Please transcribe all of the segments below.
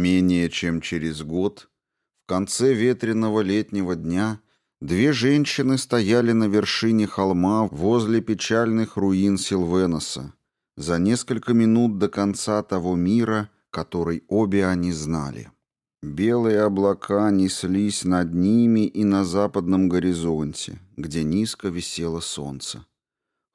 Менее чем через год, в конце ветреного летнего дня, две женщины стояли на вершине холма возле печальных руин Силвеноса, за несколько минут до конца того мира, который обе они знали. Белые облака неслись над ними и на западном горизонте, где низко висело солнце.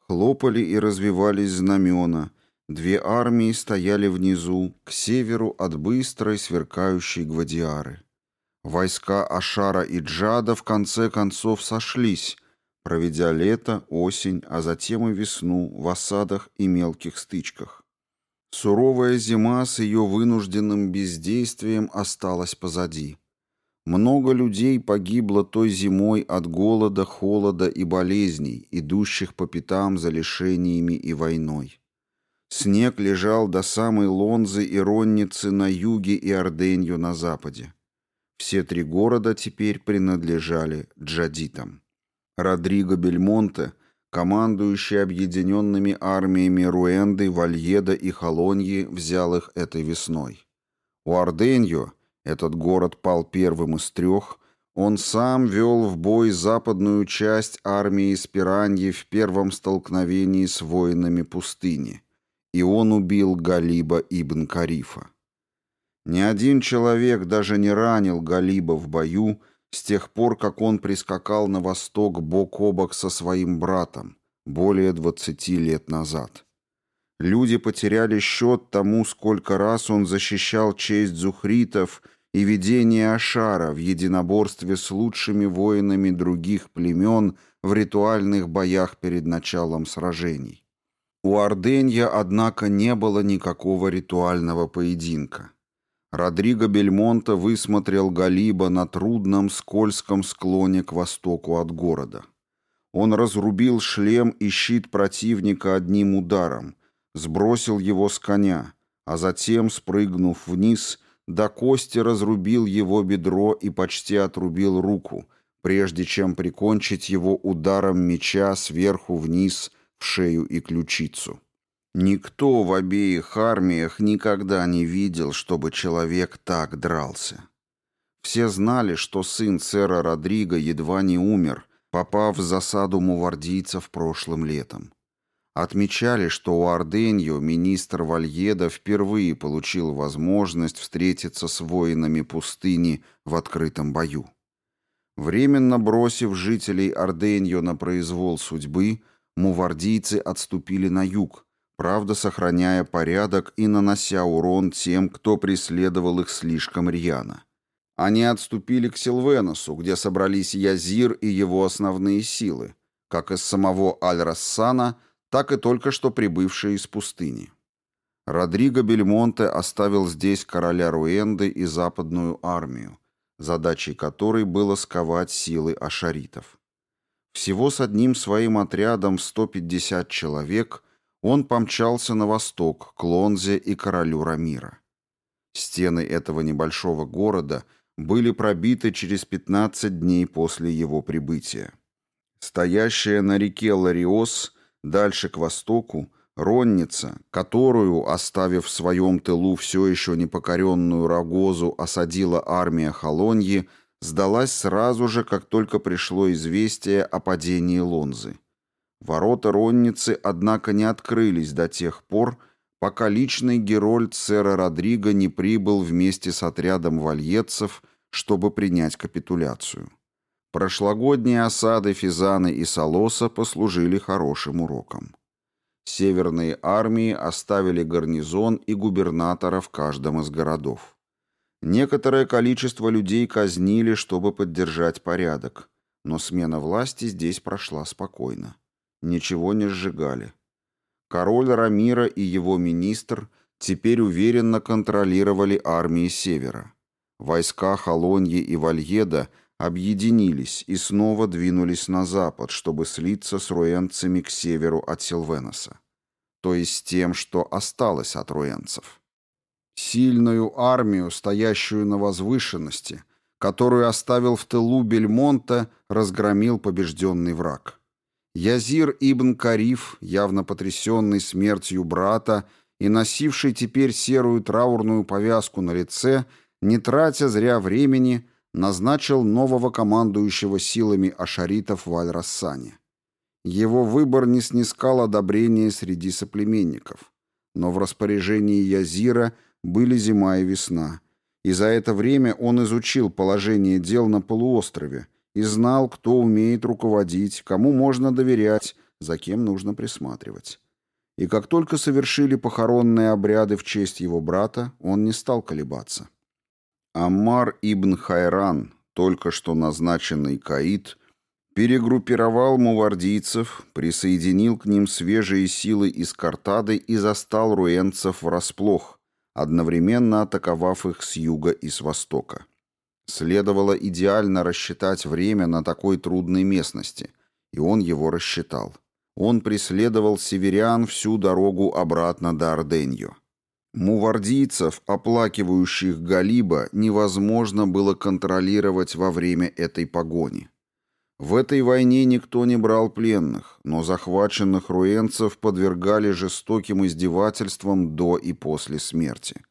Хлопали и развивались знамена, две армии стояли внизу, к северу от быстрой сверкающей гвадиары. Войска Ашара и Джада в конце концов сошлись, проведя лето, осень, а затем и весну в осадах и мелких стычках. Суровая зима с ее вынужденным бездействием осталась позади. Много людей погибло той зимой от голода, холода и болезней, идущих по пятам за лишениями и войной. Снег лежал до самой Лонзы и Ронницы на юге и Орденью на западе. Все три города теперь принадлежали джадитам. Родриго Бельмонте – Командующий объединенными армиями Руэнды, Вальеда и Холоньи взял их этой весной. У Орденьо, этот город пал первым из трех, он сам вел в бой западную часть армии Спираньи в первом столкновении с воинами пустыни, и он убил Галиба ибн Карифа. Ни один человек даже не ранил Галиба в бою, с тех пор, как он прискакал на восток бок о бок со своим братом, более 20 лет назад. Люди потеряли счет тому, сколько раз он защищал честь зухритов и видение Ашара в единоборстве с лучшими воинами других племен в ритуальных боях перед началом сражений. У Орденья, однако, не было никакого ритуального поединка. Родриго Бельмонта высмотрел Галиба на трудном скользком склоне к востоку от города. Он разрубил шлем и щит противника одним ударом, сбросил его с коня, а затем, спрыгнув вниз, до кости разрубил его бедро и почти отрубил руку, прежде чем прикончить его ударом меча сверху вниз в шею и ключицу. Никто в обеих армиях никогда не видел, чтобы человек так дрался. Все знали, что сын сэра Родриго едва не умер, попав в засаду мувардийцев прошлым летом. Отмечали, что у Орденьо министр Вальеда впервые получил возможность встретиться с воинами пустыни в открытом бою. Временно бросив жителей Орденьо на произвол судьбы, мувардийцы отступили на юг, правда сохраняя порядок и нанося урон тем, кто преследовал их слишком рьяно. Они отступили к Силвеносу, где собрались Язир и его основные силы, как из самого Аль-Рассана, так и только что прибывшие из пустыни. Родриго Бельмонте оставил здесь короля Руэнды и западную армию, задачей которой было сковать силы ашаритов. Всего с одним своим отрядом в 150 человек он помчался на восток, к Лонзе и королю Рамира. Стены этого небольшого города были пробиты через 15 дней после его прибытия. Стоящая на реке Лариос, дальше к востоку, Ронница, которую, оставив в своем тылу все еще непокоренную Рогозу, осадила армия Холоньи, сдалась сразу же, как только пришло известие о падении Лонзы. Ворота Ронницы, однако, не открылись до тех пор, пока личный герольд сэра Родриго не прибыл вместе с отрядом вальетцев, чтобы принять капитуляцию. Прошлогодние осады Физаны и Солоса послужили хорошим уроком. Северные армии оставили гарнизон и губернатора в каждом из городов. Некоторое количество людей казнили, чтобы поддержать порядок, но смена власти здесь прошла спокойно ничего не сжигали. Король Рамира и его министр теперь уверенно контролировали армии Севера. Войска Холоньи и Вальеда объединились и снова двинулись на запад, чтобы слиться с руэнцами к северу от Силвеноса, то есть тем, что осталось от руэнцев. Сильную армию, стоящую на возвышенности, которую оставил в тылу Бельмонта, разгромил побежденный враг. Язир ибн Кариф, явно потрясенный смертью брата и носивший теперь серую траурную повязку на лице, не тратя зря времени, назначил нового командующего силами ашаритов в Аль-Рассане. Его выбор не снискал одобрения среди соплеменников, но в распоряжении Язира были зима и весна, и за это время он изучил положение дел на полуострове и знал, кто умеет руководить, кому можно доверять, за кем нужно присматривать. И как только совершили похоронные обряды в честь его брата, он не стал колебаться. Аммар ибн Хайран, только что назначенный Каид, перегруппировал мувардийцев, присоединил к ним свежие силы из Картады и застал руэнцев врасплох, одновременно атаковав их с юга и с востока. Следовало идеально рассчитать время на такой трудной местности, и он его рассчитал. Он преследовал северян всю дорогу обратно до Орденью. Мувардийцев, оплакивающих Галиба, невозможно было контролировать во время этой погони. В этой войне никто не брал пленных, но захваченных руэнцев подвергали жестоким издевательствам до и после смерти.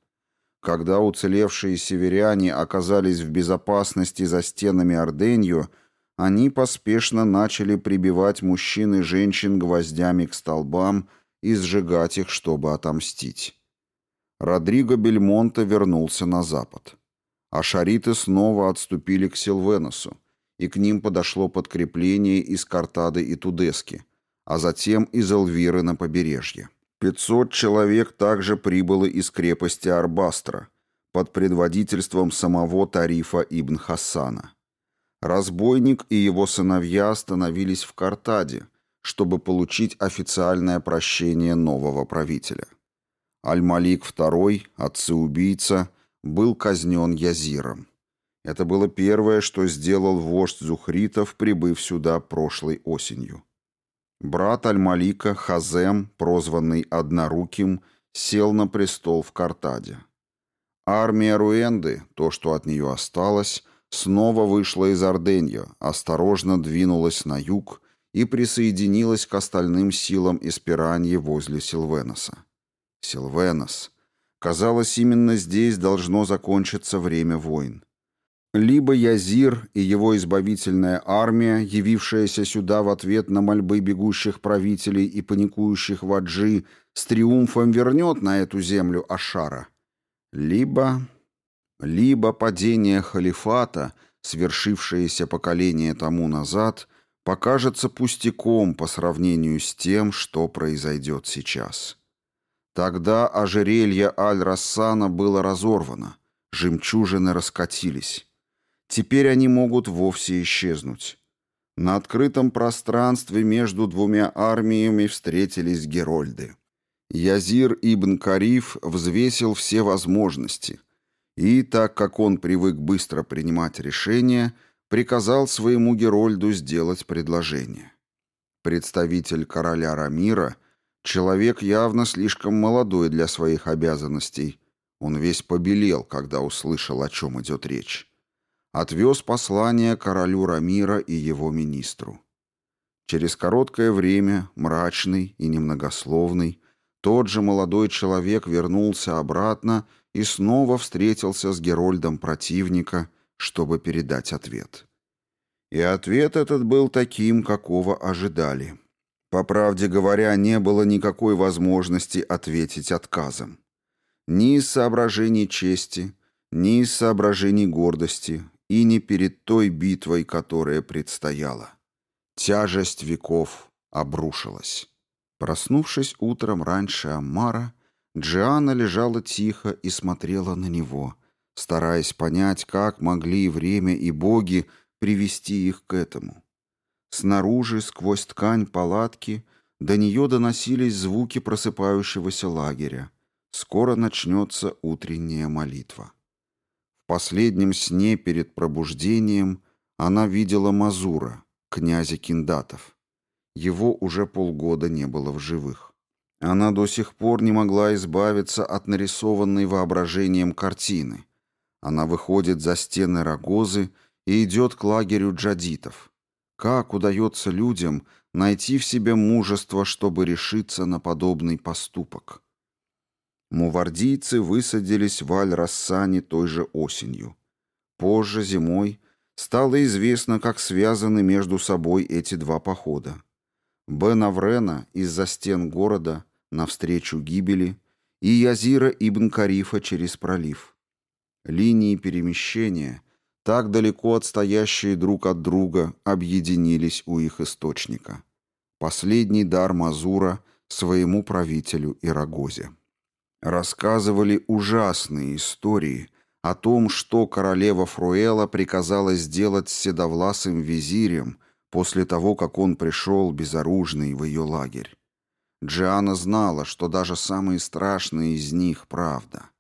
Когда уцелевшие северяне оказались в безопасности за стенами Орденью, они поспешно начали прибивать мужчин и женщин гвоздями к столбам и сжигать их, чтобы отомстить. Родриго Бельмонте вернулся на запад. А шариты снова отступили к Силвеносу, и к ним подошло подкрепление из Картады и Тудески, а затем из Эльвиры на побережье. Пятьсот человек также прибыло из крепости Арбастра под предводительством самого Тарифа ибн Хасана. Разбойник и его сыновья остановились в Картаде, чтобы получить официальное прощение нового правителя. Аль-Малик II, отцы-убийца, был казнен Язиром. Это было первое, что сделал вождь Зухритов, прибыв сюда прошлой осенью. Брат Аль-Малика, Хазем, прозванный Одноруким, сел на престол в Картаде. Армия Руэнды, то, что от нее осталось, снова вышла из Орденья, осторожно двинулась на юг и присоединилась к остальным силам Эспираньи возле Силвеноса. Силвенос. Казалось, именно здесь должно закончиться время войн. Либо Язир и его избавительная армия, явившаяся сюда в ответ на мольбы бегущих правителей и паникующих ваджи, с триумфом вернет на эту землю Ашара. Либо... Либо падение халифата, свершившееся поколение тому назад, покажется пустяком по сравнению с тем, что произойдет сейчас. Тогда ожерелье Аль-Рассана было разорвано, жемчужины раскатились. Теперь они могут вовсе исчезнуть. На открытом пространстве между двумя армиями встретились герольды. Язир ибн Кариф взвесил все возможности и, так как он привык быстро принимать решения, приказал своему герольду сделать предложение. Представитель короля Рамира, человек явно слишком молодой для своих обязанностей, он весь побелел, когда услышал, о чем идет речь отвез послание королю Рамира и его министру. Через короткое время, мрачный и немногословный, тот же молодой человек вернулся обратно и снова встретился с Герольдом противника, чтобы передать ответ. И ответ этот был таким, какого ожидали. По правде говоря, не было никакой возможности ответить отказом. Ни из соображений чести, ни из соображений гордости, и не перед той битвой, которая предстояла. Тяжесть веков обрушилась. Проснувшись утром раньше Аммара, Джиана лежала тихо и смотрела на него, стараясь понять, как могли время и боги привести их к этому. Снаружи, сквозь ткань палатки, до нее доносились звуки просыпающегося лагеря. Скоро начнется утренняя молитва. В последнем сне перед пробуждением она видела Мазура, князя Киндатов. Его уже полгода не было в живых. Она до сих пор не могла избавиться от нарисованной воображением картины. Она выходит за стены Рогозы и идет к лагерю джадитов. Как удается людям найти в себе мужество, чтобы решиться на подобный поступок? Мувардийцы высадились в Аль-Рассане той же осенью. Позже, зимой, стало известно, как связаны между собой эти два похода. Бен Аврена из-за стен города навстречу гибели и Язира ибн Карифа через пролив. Линии перемещения, так далеко отстоящие друг от друга, объединились у их источника. Последний дар Мазура своему правителю Ирагозе. Рассказывали ужасные истории о том, что королева Фруэла приказала сделать с седовласым визирем после того, как он пришел безоружный в ее лагерь. Джиана знала, что даже самые страшные из них — правда.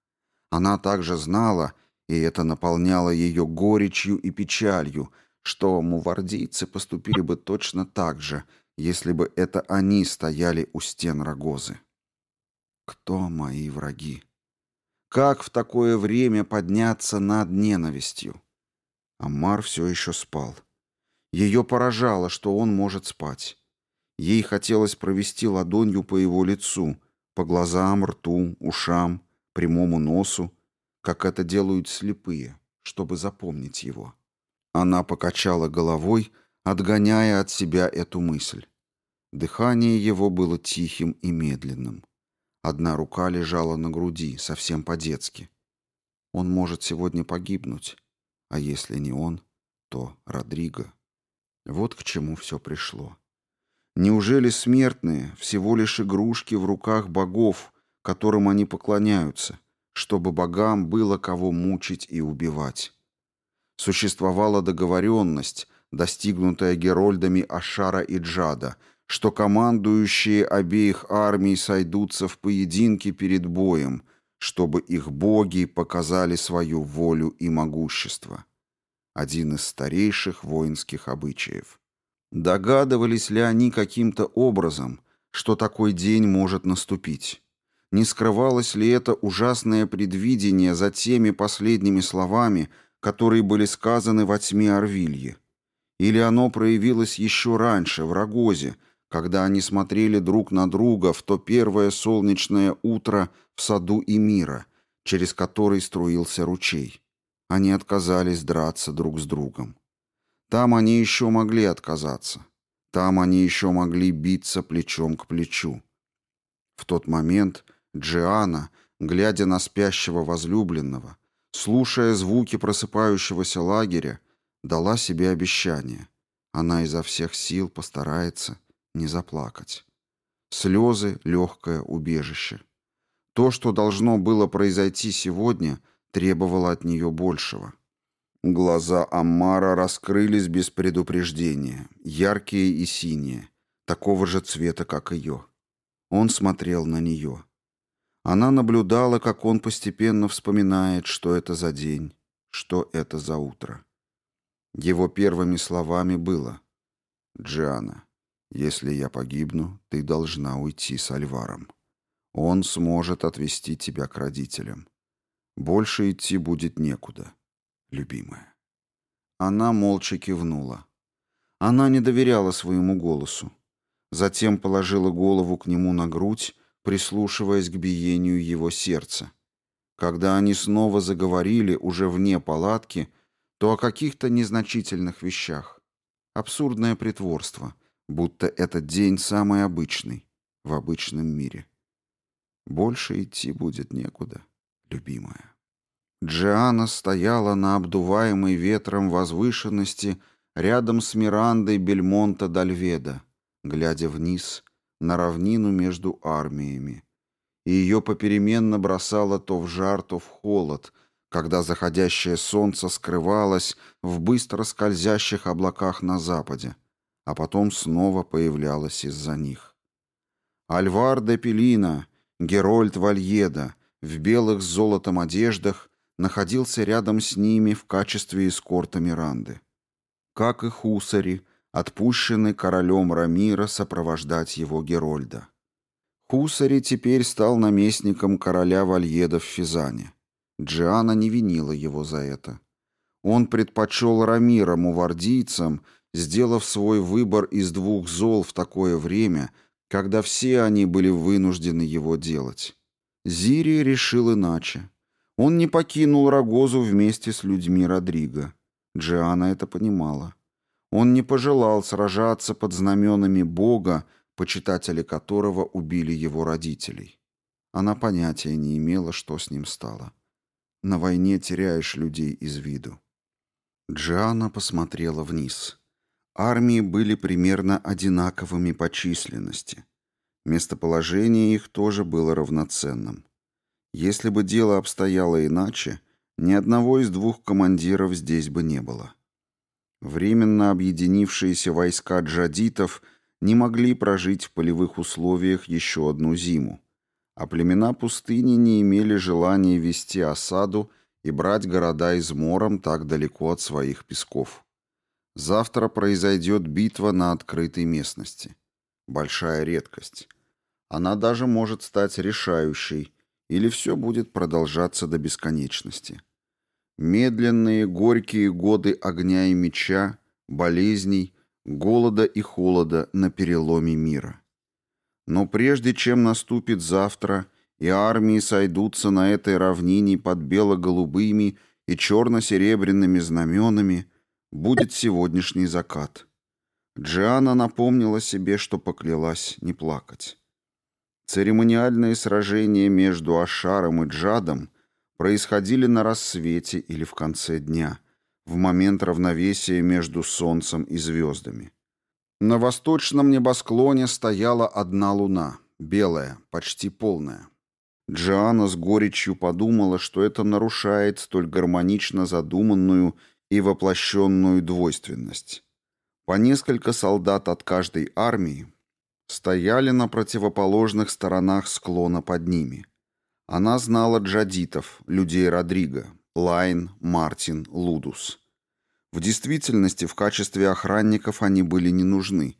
Она также знала, и это наполняло ее горечью и печалью, что мувардийцы поступили бы точно так же, если бы это они стояли у стен Рогозы. Кто мои враги? Как в такое время подняться над ненавистью? Амар все еще спал. Ее поражало, что он может спать. Ей хотелось провести ладонью по его лицу, по глазам, рту, ушам, прямому носу, как это делают слепые, чтобы запомнить его. Она покачала головой, отгоняя от себя эту мысль. Дыхание его было тихим и медленным. Одна рука лежала на груди, совсем по-детски. Он может сегодня погибнуть, а если не он, то Родриго. Вот к чему все пришло. Неужели смертные всего лишь игрушки в руках богов, которым они поклоняются, чтобы богам было кого мучить и убивать? Существовала договоренность, достигнутая герольдами Ашара и Джада, что командующие обеих армий сойдутся в поединке перед боем, чтобы их боги показали свою волю и могущество. Один из старейших воинских обычаев. Догадывались ли они каким-то образом, что такой день может наступить? Не скрывалось ли это ужасное предвидение за теми последними словами, которые были сказаны во тьме Орвильи? Или оно проявилось еще раньше, в Рогозе, когда они смотрели друг на друга в то первое солнечное утро в саду Эмира, через который струился ручей? Они отказались драться друг с другом. Там они еще могли отказаться. Там они еще могли биться плечом к плечу. В тот момент Джиана, глядя на спящего возлюбленного, слушая звуки просыпающегося лагеря, дала себе обещание. Она изо всех сил постарается не заплакать. Слезы — легкое убежище. То, что должно было произойти сегодня, требовало от нее большего — Глаза Аммара раскрылись без предупреждения, яркие и синие, такого же цвета, как ее. Он смотрел на нее. Она наблюдала, как он постепенно вспоминает, что это за день, что это за утро. Его первыми словами было «Джиана, если я погибну, ты должна уйти с Альваром. Он сможет отвезти тебя к родителям. Больше идти будет некуда» любимая. Она молча кивнула. Она не доверяла своему голосу. Затем положила голову к нему на грудь, прислушиваясь к биению его сердца. Когда они снова заговорили, уже вне палатки, то о каких-то незначительных вещах. Абсурдное притворство, будто этот день самый обычный в обычном мире. Больше идти будет некуда, любимая. Джиана стояла на обдуваемой ветром возвышенности рядом с Мирандой Бельмонта Дальведа, глядя вниз на равнину между армиями. И ее попеременно бросало то в жар, то в холод, когда заходящее солнце скрывалось в быстро скользящих облаках на западе, а потом снова появлялось из-за них. Альвар де Пелина, Герольд Вальеда, в белых с золотом одеждах находился рядом с ними в качестве эскорта Миранды. Как и хусари, отпущены королем Рамира сопровождать его Герольда. Хусари теперь стал наместником короля Вальеда в Физане. Джиана не винила его за это. Он предпочел Рамира мувардийцам, сделав свой выбор из двух зол в такое время, когда все они были вынуждены его делать. Зири решил иначе. Он не покинул Рогозу вместе с людьми Родриго. Джиана это понимала. Он не пожелал сражаться под знаменами Бога, почитатели которого убили его родителей. Она понятия не имела, что с ним стало. На войне теряешь людей из виду. Джиана посмотрела вниз. Армии были примерно одинаковыми по численности. Местоположение их тоже было равноценным. Если бы дело обстояло иначе, ни одного из двух командиров здесь бы не было. Временно объединившиеся войска джадитов не могли прожить в полевых условиях еще одну зиму, а племена пустыни не имели желания вести осаду и брать города измором так далеко от своих песков. Завтра произойдет битва на открытой местности. Большая редкость. Она даже может стать решающей, или все будет продолжаться до бесконечности. Медленные, горькие годы огня и меча, болезней, голода и холода на переломе мира. Но прежде чем наступит завтра, и армии сойдутся на этой равнине под бело-голубыми и черно-серебряными знаменами, будет сегодняшний закат. Джиана напомнила себе, что поклялась не плакать. Церемониальные сражения между Ашаром и Джадом происходили на рассвете или в конце дня, в момент равновесия между Солнцем и звездами. На восточном небосклоне стояла одна луна, белая, почти полная. Джиана с горечью подумала, что это нарушает столь гармонично задуманную и воплощенную двойственность. По несколько солдат от каждой армии стояли на противоположных сторонах склона под ними. Она знала джадитов, людей Родриго, Лайн, Мартин, Лудус. В действительности в качестве охранников они были не нужны,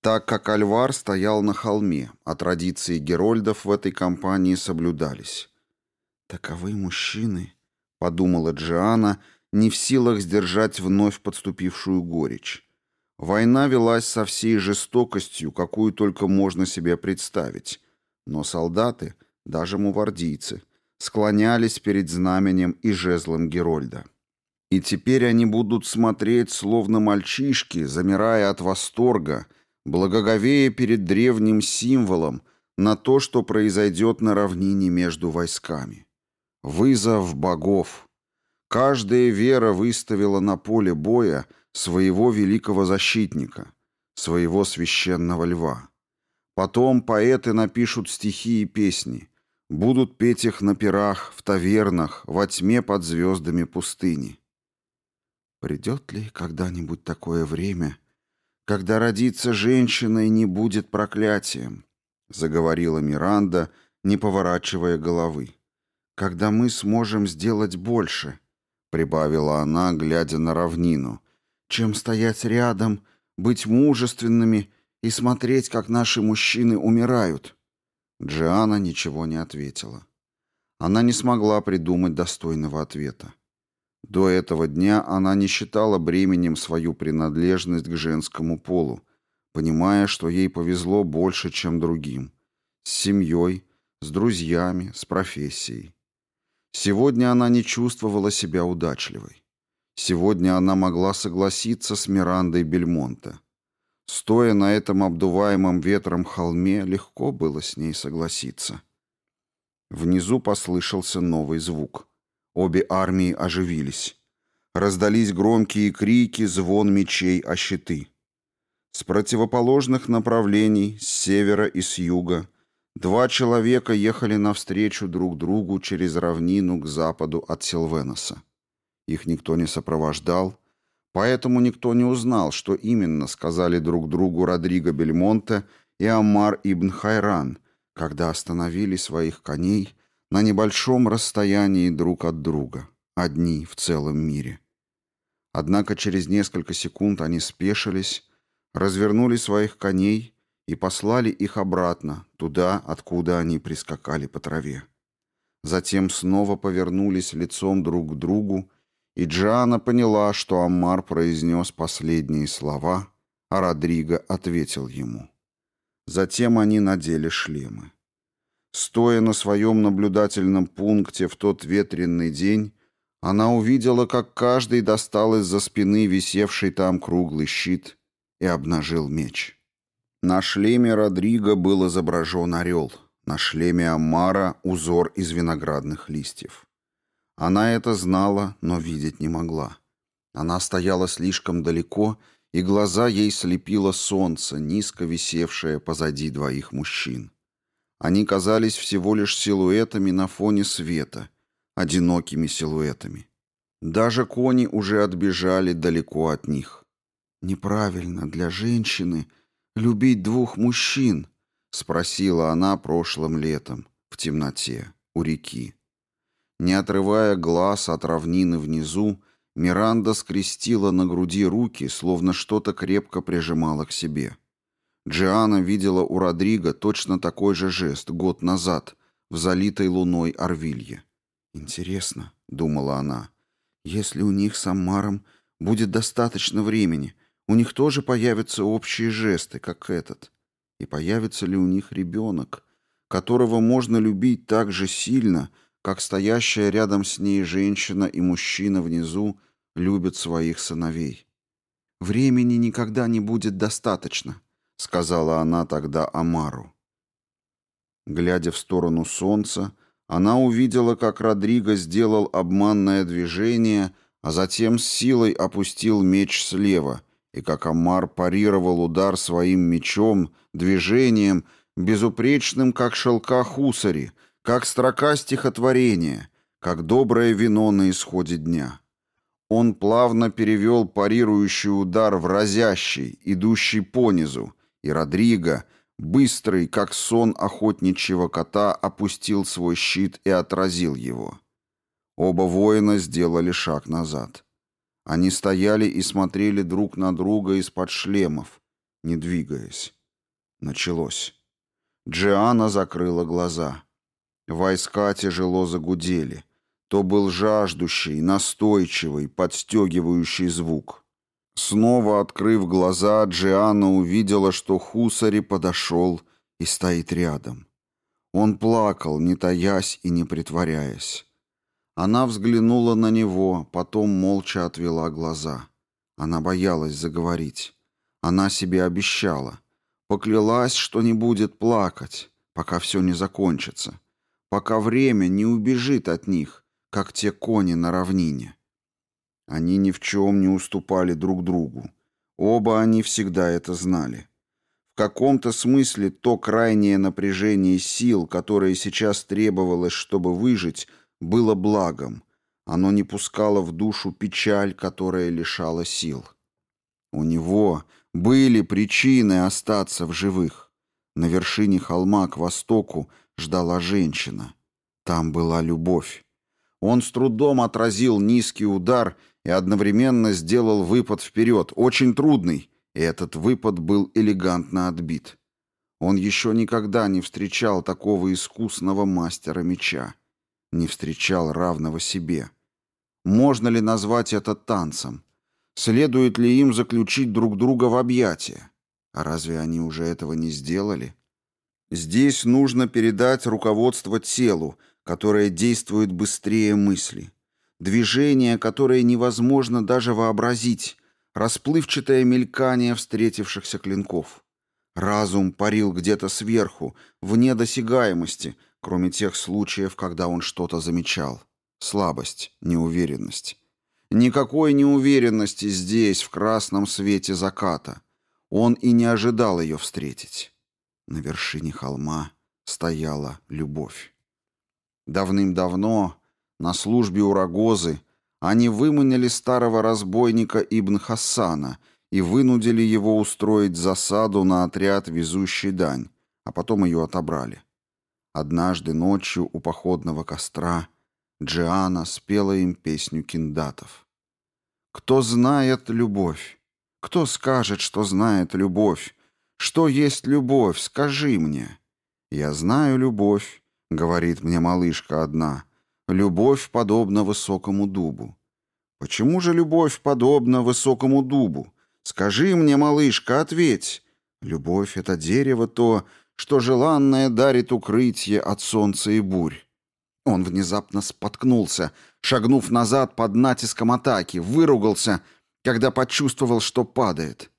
так как Альвар стоял на холме, а традиции герольдов в этой компании соблюдались. «Таковы мужчины», — подумала Джиана, не в силах сдержать вновь подступившую горечь. Война велась со всей жестокостью, какую только можно себе представить. Но солдаты, даже мувардийцы, склонялись перед знаменем и жезлом Герольда. И теперь они будут смотреть, словно мальчишки, замирая от восторга, благоговея перед древним символом на то, что произойдет на равнине между войсками. Вызов богов. Каждая вера выставила на поле боя своего великого защитника, своего священного льва. Потом поэты напишут стихи и песни, будут петь их на пирах, в тавернах, во тьме под звездами пустыни. Придет ли когда-нибудь такое время, когда родиться женщиной не будет проклятием, заговорила Миранда, не поворачивая головы. Когда мы сможем сделать больше, прибавила она, глядя на равнину, чем стоять рядом, быть мужественными и смотреть, как наши мужчины умирают. Джиана ничего не ответила. Она не смогла придумать достойного ответа. До этого дня она не считала бременем свою принадлежность к женскому полу, понимая, что ей повезло больше, чем другим. С семьей, с друзьями, с профессией. Сегодня она не чувствовала себя удачливой. Сегодня она могла согласиться с Мирандой Бельмонте. Стоя на этом обдуваемом ветром холме, легко было с ней согласиться. Внизу послышался новый звук. Обе армии оживились. Раздались громкие крики, звон мечей о щиты. С противоположных направлений, с севера и с юга, два человека ехали навстречу друг другу через равнину к западу от Силвеноса. Их никто не сопровождал, поэтому никто не узнал, что именно сказали друг другу Родриго Бельмонте и Амар ибн Хайран, когда остановили своих коней на небольшом расстоянии друг от друга, одни в целом мире. Однако через несколько секунд они спешились, развернули своих коней и послали их обратно, туда, откуда они прискакали по траве. Затем снова повернулись лицом друг к другу и Джиана поняла, что Аммар произнес последние слова, а Родриго ответил ему. Затем они надели шлемы. Стоя на своем наблюдательном пункте в тот ветренный день, она увидела, как каждый достал из-за спины висевший там круглый щит и обнажил меч. На шлеме Родриго был изображен орел, на шлеме Аммара узор из виноградных листьев. Она это знала, но видеть не могла. Она стояла слишком далеко, и глаза ей слепило солнце, низко висевшее позади двоих мужчин. Они казались всего лишь силуэтами на фоне света, одинокими силуэтами. Даже кони уже отбежали далеко от них. «Неправильно для женщины любить двух мужчин», — спросила она прошлым летом, в темноте, у реки. Не отрывая глаз от равнины внизу, Миранда скрестила на груди руки, словно что-то крепко прижимала к себе. Джиана видела у Родриго точно такой же жест год назад в залитой луной Орвилье. «Интересно», — думала она, — «если у них с Аммаром будет достаточно времени, у них тоже появятся общие жесты, как этот. И появится ли у них ребенок, которого можно любить так же сильно, — как стоящая рядом с ней женщина и мужчина внизу любят своих сыновей. «Времени никогда не будет достаточно», — сказала она тогда Амару. Глядя в сторону солнца, она увидела, как Родриго сделал обманное движение, а затем с силой опустил меч слева, и как Амар парировал удар своим мечом, движением, безупречным, как шелка хусари, как строка стихотворения, как доброе вино на исходе дня. Он плавно перевел парирующий удар в разящий, идущий понизу, и Родриго, быстрый, как сон охотничьего кота, опустил свой щит и отразил его. Оба воина сделали шаг назад. Они стояли и смотрели друг на друга из-под шлемов, не двигаясь. Началось. Джиана закрыла глаза. Войска тяжело загудели. То был жаждущий, настойчивый, подстегивающий звук. Снова открыв глаза, Джиана увидела, что Хусари подошел и стоит рядом. Он плакал, не таясь и не притворяясь. Она взглянула на него, потом молча отвела глаза. Она боялась заговорить. Она себе обещала. Поклялась, что не будет плакать, пока все не закончится пока время не убежит от них, как те кони на равнине. Они ни в чем не уступали друг другу. Оба они всегда это знали. В каком-то смысле то крайнее напряжение сил, которое сейчас требовалось, чтобы выжить, было благом. Оно не пускало в душу печаль, которая лишала сил. У него были причины остаться в живых. На вершине холма к востоку ждала женщина. Там была любовь. Он с трудом отразил низкий удар и одновременно сделал выпад вперед, очень трудный, и этот выпад был элегантно отбит. Он еще никогда не встречал такого искусного мастера меча, не встречал равного себе. Можно ли назвать это танцем? Следует ли им заключить друг друга в объятия? А разве они уже этого не сделали? Здесь нужно передать руководство телу, которое действует быстрее мысли. Движение, которое невозможно даже вообразить, расплывчатое мелькание встретившихся клинков. Разум парил где-то сверху, вне досягаемости, кроме тех случаев, когда он что-то замечал. Слабость, неуверенность. Никакой неуверенности здесь, в красном свете заката. Он и не ожидал ее встретить. На вершине холма стояла любовь. Давным-давно, на службе у Рогозы, они выманили старого разбойника Ибн Хасана и вынудили его устроить засаду на отряд, везущий дань, а потом ее отобрали. Однажды ночью у походного костра Джиана спела им песню киндатов. «Кто знает любовь? Кто скажет, что знает любовь? Что есть любовь, скажи мне. Я знаю любовь, говорит мне малышка одна. Любовь подобна высокому дубу. Почему же любовь подобна высокому дубу? Скажи мне, малышка, ответь. Любовь — это дерево то, что желанное дарит укрытие от солнца и бурь. Он внезапно споткнулся, шагнув назад под натиском атаки, выругался, когда почувствовал, что падает.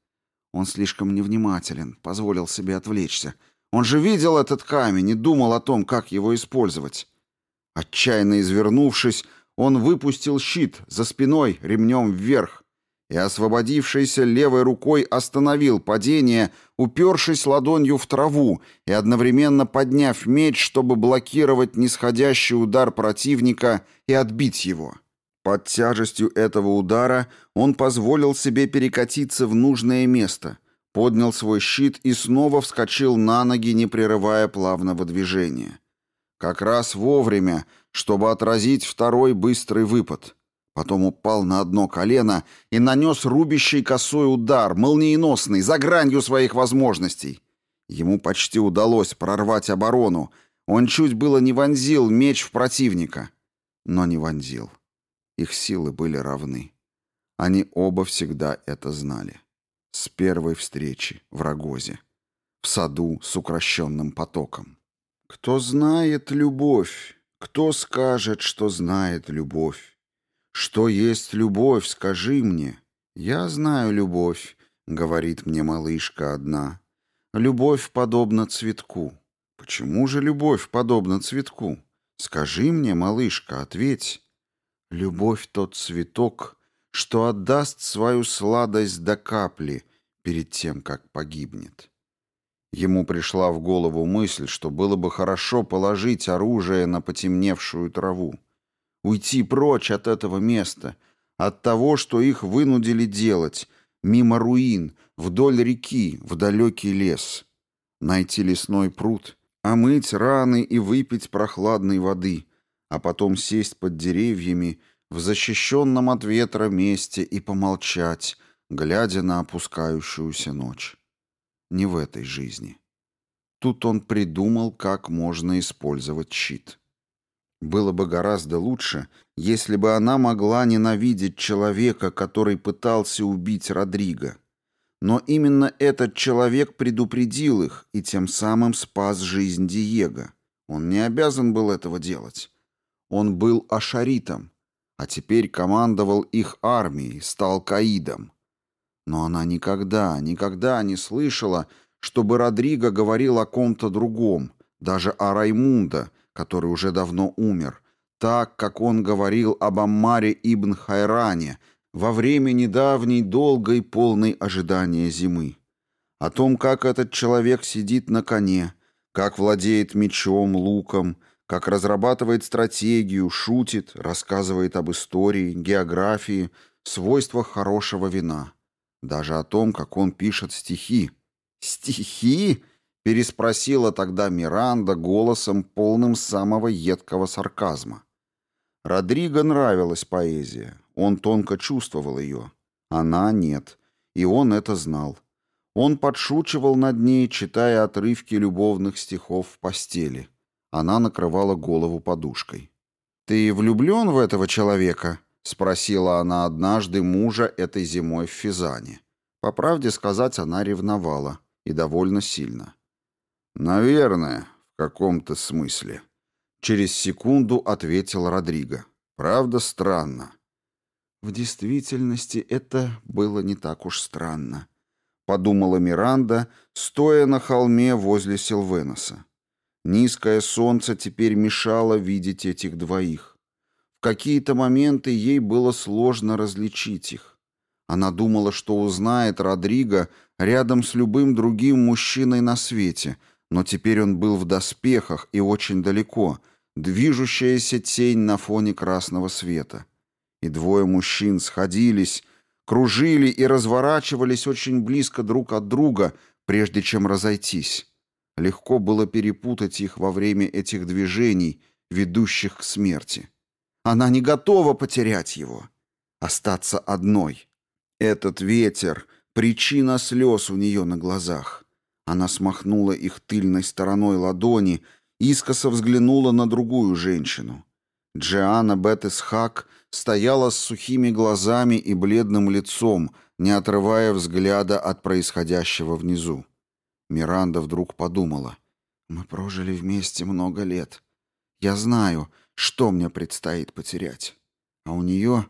Он слишком невнимателен, позволил себе отвлечься. Он же видел этот камень и думал о том, как его использовать. Отчаянно извернувшись, он выпустил щит за спиной ремнем вверх и, освободившейся левой рукой, остановил падение, упершись ладонью в траву и одновременно подняв меч, чтобы блокировать нисходящий удар противника и отбить его. Под тяжестью этого удара он позволил себе перекатиться в нужное место, поднял свой щит и снова вскочил на ноги, не прерывая плавного движения. Как раз вовремя, чтобы отразить второй быстрый выпад. Потом упал на одно колено и нанес рубящий косой удар, молниеносный, за гранью своих возможностей. Ему почти удалось прорвать оборону. Он чуть было не вонзил меч в противника, но не вонзил. Их силы были равны. Они оба всегда это знали. С первой встречи в Рогозе. В саду с укращенным потоком. Кто знает любовь, кто скажет, что знает любовь? Что есть любовь, скажи мне. Я знаю любовь, говорит мне малышка одна. Любовь подобна цветку. Почему же любовь подобна цветку? Скажи мне, малышка, ответь. Любовь тот цветок, что отдаст свою сладость до капли перед тем, как погибнет. Ему пришла в голову мысль, что было бы хорошо положить оружие на потемневшую траву. Уйти прочь от этого места, от того, что их вынудили делать, мимо руин, вдоль реки, в далекий лес. Найти лесной пруд, омыть раны и выпить прохладной воды, а потом сесть под деревьями в защищенном от ветра месте и помолчать, глядя на опускающуюся ночь не в этой жизни. Тут он придумал, как можно использовать щит. Было бы гораздо лучше, если бы она могла ненавидеть человека, который пытался убить Родриго. Но именно этот человек предупредил их и тем самым спас жизнь Диего. Он не обязан был этого делать. Он был ашаритом, а теперь командовал их армией, стал каидом. Но она никогда, никогда не слышала, чтобы Родриго говорил о ком-то другом, даже о Раймунда, который уже давно умер, так, как он говорил об Аммаре ибн Хайране во время недавней, долгой, полной ожидания зимы. О том, как этот человек сидит на коне, как владеет мечом, луком, как разрабатывает стратегию, шутит, рассказывает об истории, географии, свойствах хорошего вина. Даже о том, как он пишет стихи. «Стихи?» — переспросила тогда Миранда голосом, полным самого едкого сарказма. Родриго нравилась поэзия. Он тонко чувствовал ее. Она нет. И он это знал. Он подшучивал над ней, читая отрывки любовных стихов в постели. Она накрывала голову подушкой. «Ты влюблен в этого человека?» — спросила она однажды мужа этой зимой в Физане. По правде сказать, она ревновала, и довольно сильно. «Наверное, в каком-то смысле», — через секунду ответил Родриго. «Правда, странно». «В действительности это было не так уж странно», — подумала Миранда, стоя на холме возле Силвеноса. Низкое солнце теперь мешало видеть этих двоих. В какие-то моменты ей было сложно различить их. Она думала, что узнает Родриго рядом с любым другим мужчиной на свете, но теперь он был в доспехах и очень далеко, движущаяся тень на фоне красного света. И двое мужчин сходились, кружили и разворачивались очень близко друг от друга, прежде чем разойтись. Легко было перепутать их во время этих движений, ведущих к смерти. Она не готова потерять его. Остаться одной. Этот ветер — причина слез у нее на глазах. Она смахнула их тыльной стороной ладони, искоса взглянула на другую женщину. Джиана Бетесхак стояла с сухими глазами и бледным лицом, не отрывая взгляда от происходящего внизу. Миранда вдруг подумала, Мы прожили вместе много лет. Я знаю, что мне предстоит потерять. А у нее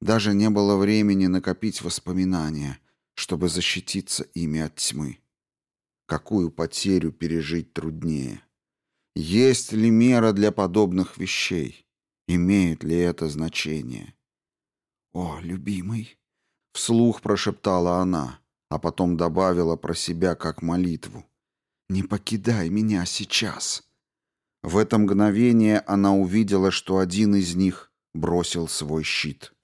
даже не было времени накопить воспоминания, чтобы защититься ими от тьмы. Какую потерю пережить труднее? Есть ли мера для подобных вещей? Имеет ли это значение? «О, любимый!» — вслух прошептала она, а потом добавила про себя как молитву. «Не покидай меня сейчас!» В это мгновение она увидела, что один из них бросил свой щит.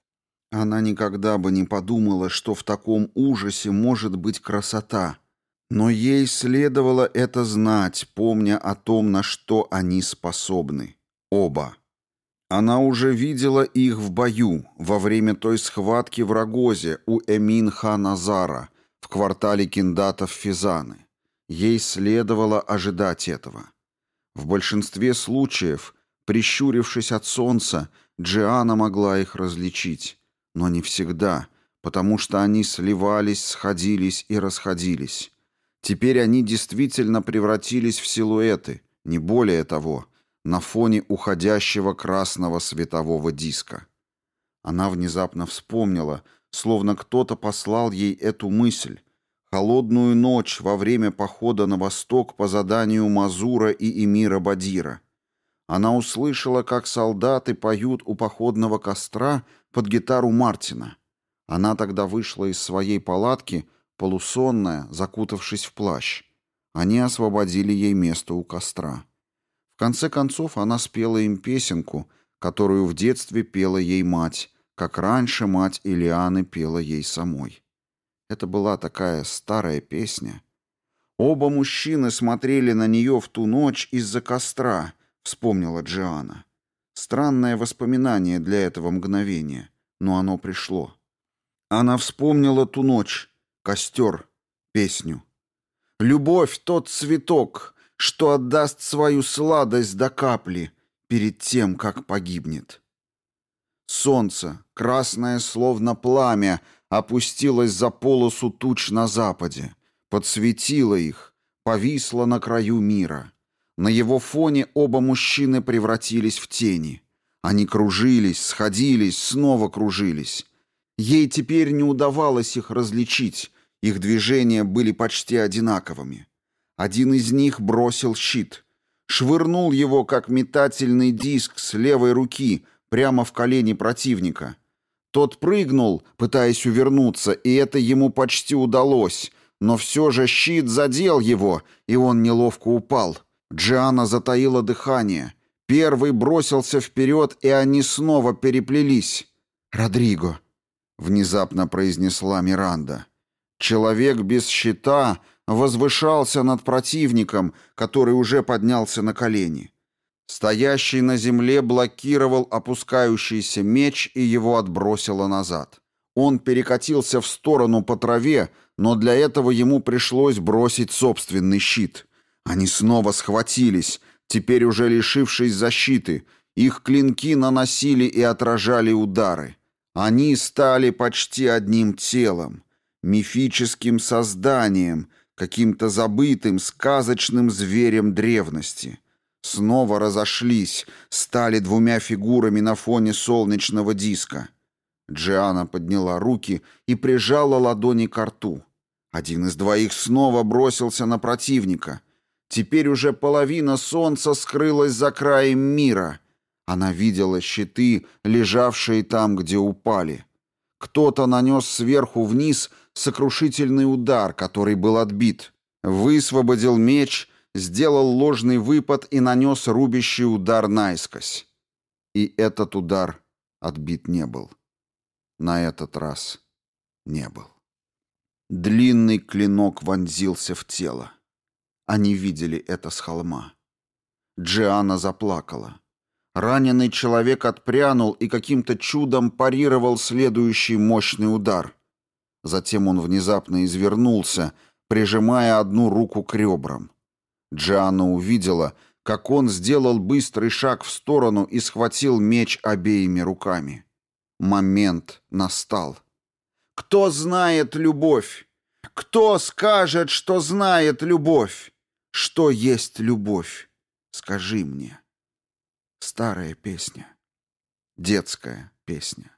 Она никогда бы не подумала, что в таком ужасе может быть красота, но ей следовало это знать, помня о том, на что они способны. Оба. Она уже видела их в бою во время той схватки в Рогозе у Эмин-ха-Назара в квартале киндатов Физаны. Ей следовало ожидать этого. В большинстве случаев, прищурившись от солнца, Джиана могла их различить, но не всегда, потому что они сливались, сходились и расходились. Теперь они действительно превратились в силуэты, не более того — на фоне уходящего красного светового диска. Она внезапно вспомнила, словно кто-то послал ей эту мысль. Холодную ночь во время похода на восток по заданию Мазура и Эмира Бадира. Она услышала, как солдаты поют у походного костра под гитару Мартина. Она тогда вышла из своей палатки, полусонная, закутавшись в плащ. Они освободили ей место у костра конце концов она спела им песенку, которую в детстве пела ей мать, как раньше мать Илианы пела ей самой. Это была такая старая песня. Оба мужчины смотрели на нее в ту ночь из-за костра, вспомнила Джиана. Странное воспоминание для этого мгновения, но оно пришло. Она вспомнила ту ночь, костер, песню. «Любовь — тот цветок, что отдаст свою сладость до капли перед тем, как погибнет. Солнце, красное словно пламя, опустилось за полосу туч на западе, подсветило их, повисло на краю мира. На его фоне оба мужчины превратились в тени. Они кружились, сходились, снова кружились. Ей теперь не удавалось их различить, их движения были почти одинаковыми. Один из них бросил щит. Швырнул его, как метательный диск с левой руки, прямо в колени противника. Тот прыгнул, пытаясь увернуться, и это ему почти удалось, но все же щит задел его, и он неловко упал. Джиана затаила дыхание. Первый бросился вперед, и они снова переплелись. «Родриго», — внезапно произнесла Миранда. Человек без щита возвышался над противником, который уже поднялся на колени. Стоящий на земле блокировал опускающийся меч и его отбросило назад. Он перекатился в сторону по траве, но для этого ему пришлось бросить собственный щит. Они снова схватились, теперь уже лишившись защиты. Их клинки наносили и отражали удары. Они стали почти одним телом, мифическим созданием, каким-то забытым, сказочным зверем древности. Снова разошлись, стали двумя фигурами на фоне солнечного диска. Джиана подняла руки и прижала ладони к рту. Один из двоих снова бросился на противника. Теперь уже половина солнца скрылась за краем мира. Она видела щиты, лежавшие там, где упали. Кто-то нанес сверху вниз сокрушительный удар, который был отбит. Высвободил меч, сделал ложный выпад и нанес рубящий удар наискось. И этот удар отбит не был. На этот раз не был. Длинный клинок вонзился в тело. Они видели это с холма. Джиана заплакала. Раненый человек отпрянул и каким-то чудом парировал следующий мощный удар. Затем он внезапно извернулся, прижимая одну руку к ребрам. Джианна увидела, как он сделал быстрый шаг в сторону и схватил меч обеими руками. Момент настал. «Кто знает любовь? Кто скажет, что знает любовь?» Что есть любовь? Скажи мне. Старая песня. Детская песня.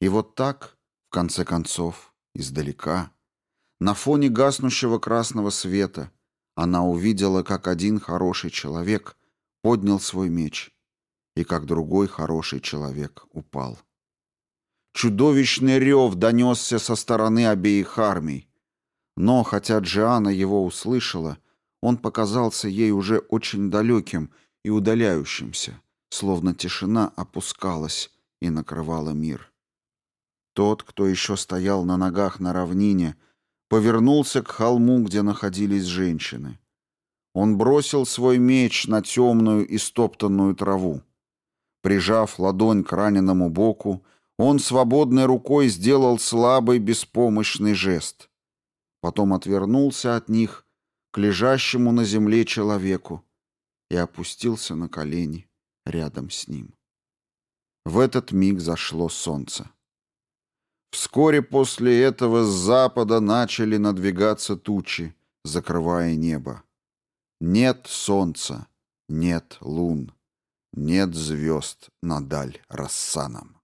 И вот так, в конце концов, издалека, на фоне гаснущего красного света, она увидела, как один хороший человек поднял свой меч, и как другой хороший человек упал. Чудовищный рев донесся со стороны обеих армий, но, хотя Джиана его услышала, он показался ей уже очень далеким и удаляющимся, словно тишина опускалась и накрывала мир. Тот, кто еще стоял на ногах на равнине, повернулся к холму, где находились женщины. Он бросил свой меч на темную и стоптанную траву. Прижав ладонь к раненому боку, он свободной рукой сделал слабый беспомощный жест. Потом отвернулся от них к лежащему на земле человеку и опустился на колени рядом с ним. В этот миг зашло солнце. Вскоре после этого с запада начали надвигаться тучи, закрывая небо. Нет солнца, нет лун, нет звезд над Аль-Рассаном.